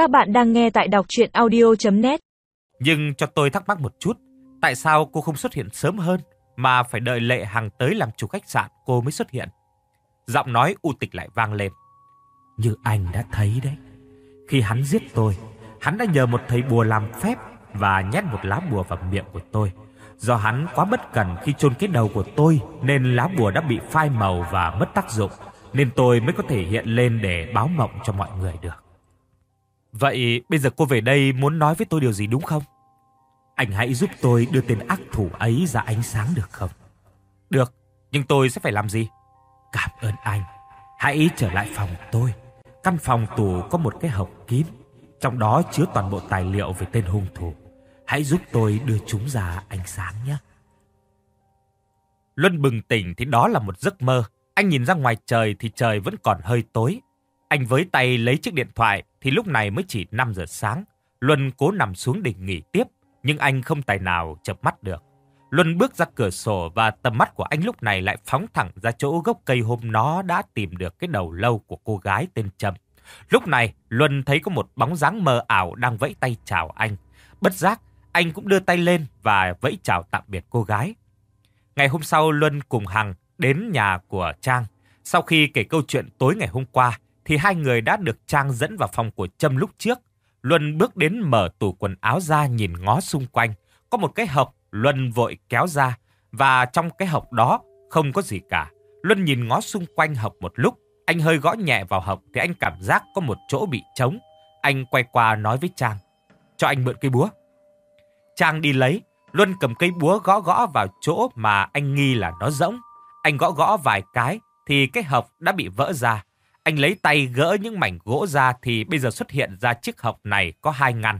Các bạn đang nghe tại đọc chuyện audio.net Nhưng cho tôi thắc mắc một chút, tại sao cô không xuất hiện sớm hơn mà phải đợi Lệ Hằng tới làm chủ khách sạn cô mới xuất hiện? Giọng nói u tịch lại vang lên. Như anh đã thấy đấy, khi hắn giết tôi, hắn đã nhờ một thầy bùa làm phép và nhét một lá bùa vào miệng của tôi. Do hắn quá bất cẩn khi chôn cái đầu của tôi nên lá bùa đã bị phai màu và mất tác dụng, nên tôi mới có thể hiện lên để báo mộng cho mọi người được. Vậy bây giờ cô về đây muốn nói với tôi điều gì đúng không? Anh hãy giúp tôi đưa tên ác thủ ấy ra ánh sáng được không? Được, nhưng tôi sẽ phải làm gì? Cảm ơn anh. Hãy trở lại phòng tôi. Căn phòng tù có một cái hộp kín, trong đó chứa toàn bộ tài liệu về tên hung thủ. Hãy giúp tôi đưa chúng ra ánh sáng nhé. Luân bừng tỉnh thì đó là một giấc mơ. Anh nhìn ra ngoài trời thì trời vẫn còn hơi tối. Anh với tay lấy chiếc điện thoại thì lúc này mới chỉ 5 giờ sáng. Luân cố nằm xuống để nghỉ tiếp, nhưng anh không tài nào chập mắt được. Luân bước ra cửa sổ và tầm mắt của anh lúc này lại phóng thẳng ra chỗ gốc cây hôm nó đã tìm được cái đầu lâu của cô gái tên Trâm. Lúc này, Luân thấy có một bóng dáng mờ ảo đang vẫy tay chào anh. Bất giác, anh cũng đưa tay lên và vẫy chào tạm biệt cô gái. Ngày hôm sau, Luân cùng Hằng đến nhà của Trang. Sau khi kể câu chuyện tối ngày hôm qua, thì hai người đã được Trang dẫn vào phòng của Trâm lúc trước. Luân bước đến mở tủ quần áo ra nhìn ngó xung quanh. Có một cái hộp Luân vội kéo ra và trong cái hộp đó không có gì cả. Luân nhìn ngó xung quanh hộp một lúc. Anh hơi gõ nhẹ vào hộp thì anh cảm giác có một chỗ bị trống. Anh quay qua nói với Trang. Cho anh mượn cây búa. Trang đi lấy. Luân cầm cây búa gõ gõ vào chỗ mà anh nghi là nó rỗng. Anh gõ gõ vài cái thì cái hộp đã bị vỡ ra. Anh lấy tay gỡ những mảnh gỗ ra thì bây giờ xuất hiện ra chiếc hộp này có hai ngăn.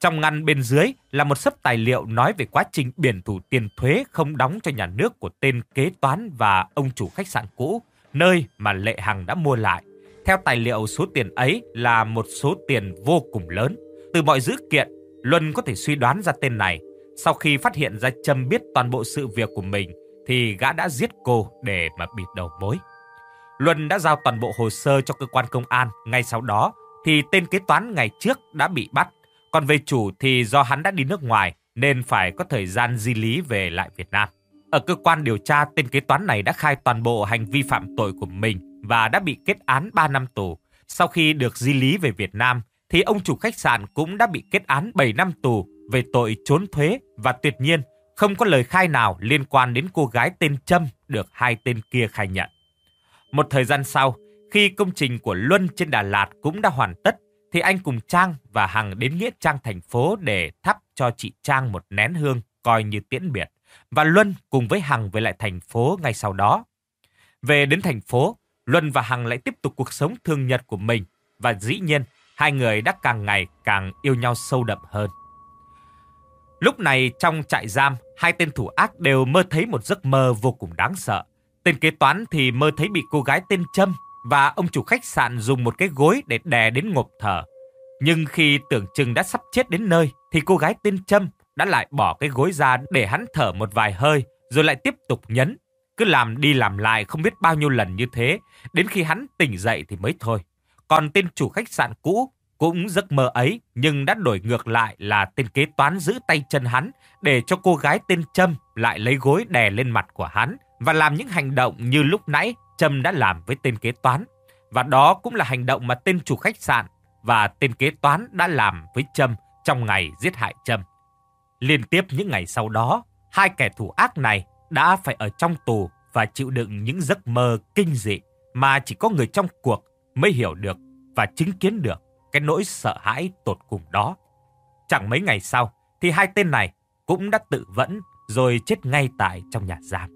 Trong ngăn bên dưới là một sấp tài liệu nói về quá trình biển thủ tiền thuế không đóng cho nhà nước của tên kế toán và ông chủ khách sạn cũ, nơi mà Lệ Hằng đã mua lại. Theo tài liệu, số tiền ấy là một số tiền vô cùng lớn. Từ mọi dữ kiện, Luân có thể suy đoán ra tên này. Sau khi phát hiện ra Trâm biết toàn bộ sự việc của mình, thì gã đã giết cô để mà bịt đầu mối. Luân đã giao toàn bộ hồ sơ cho cơ quan công an. Ngay sau đó thì tên kế toán ngày trước đã bị bắt. Còn về chủ thì do hắn đã đi nước ngoài nên phải có thời gian di lý về lại Việt Nam. Ở cơ quan điều tra, tên kế toán này đã khai toàn bộ hành vi phạm tội của mình và đã bị kết án 3 năm tù. Sau khi được di lý về Việt Nam, thì ông chủ khách sạn cũng đã bị kết án 7 năm tù về tội trốn thuế và tuyệt nhiên không có lời khai nào liên quan đến cô gái tên Trâm được hai tên kia khai nhận. Một thời gian sau, khi công trình của Luân trên Đà Lạt cũng đã hoàn tất, thì anh cùng Trang và Hằng đến Nghĩa Trang thành phố để thắp cho chị Trang một nén hương coi như tiễn biệt. Và Luân cùng với Hằng về lại thành phố ngay sau đó. Về đến thành phố, Luân và Hằng lại tiếp tục cuộc sống thường nhật của mình. Và dĩ nhiên, hai người đã càng ngày càng yêu nhau sâu đậm hơn. Lúc này trong trại giam, hai tên thủ ác đều mơ thấy một giấc mơ vô cùng đáng sợ. Tên kế toán thì mơ thấy bị cô gái tên Trâm và ông chủ khách sạn dùng một cái gối để đè đến ngộp thở. Nhưng khi tưởng chừng đã sắp chết đến nơi thì cô gái tên Trâm đã lại bỏ cái gối ra để hắn thở một vài hơi rồi lại tiếp tục nhấn. Cứ làm đi làm lại không biết bao nhiêu lần như thế, đến khi hắn tỉnh dậy thì mới thôi. Còn tên chủ khách sạn cũ cũng giấc mơ ấy nhưng đã đổi ngược lại là tên kế toán giữ tay chân hắn để cho cô gái tên Trâm lại lấy gối đè lên mặt của hắn và làm những hành động như lúc nãy Trâm đã làm với tên kế toán. Và đó cũng là hành động mà tên chủ khách sạn và tên kế toán đã làm với Trâm trong ngày giết hại Trâm. Liên tiếp những ngày sau đó, hai kẻ thủ ác này đã phải ở trong tù và chịu đựng những giấc mơ kinh dị mà chỉ có người trong cuộc mới hiểu được và chứng kiến được cái nỗi sợ hãi tột cùng đó. Chẳng mấy ngày sau thì hai tên này cũng đã tự vẫn rồi chết ngay tại trong nhà giam.